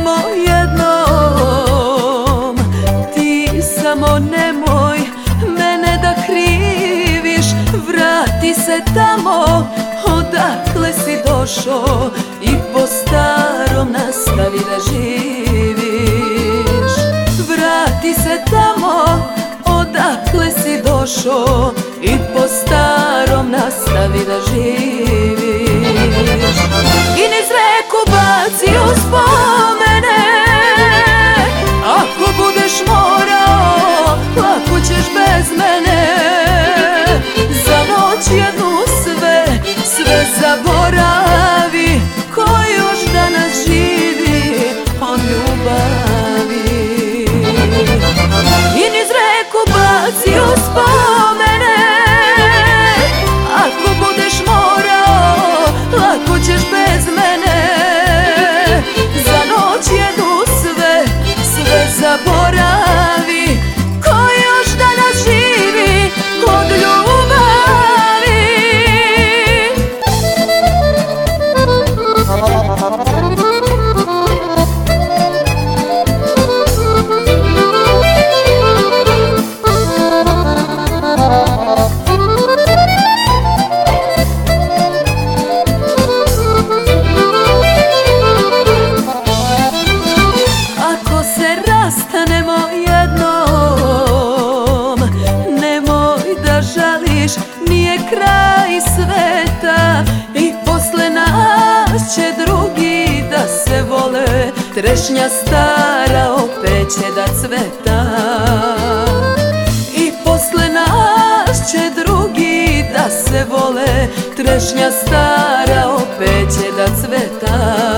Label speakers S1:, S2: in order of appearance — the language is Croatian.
S1: samo jednom Ti samo nemoj mene da kriviš Vrati se tamo odakle si došao I po starom nastavi da živiš. Vrati se tamo odakle si došao I po starom nastavi da živiš. Rastanemo jednom Nemoj da žališ, nije kraj sveta. I posle nas će drugi da se vole Trešnja stara opet će da cveta. I posle nas će drugi da se vole Trešnja stara opet će da cveta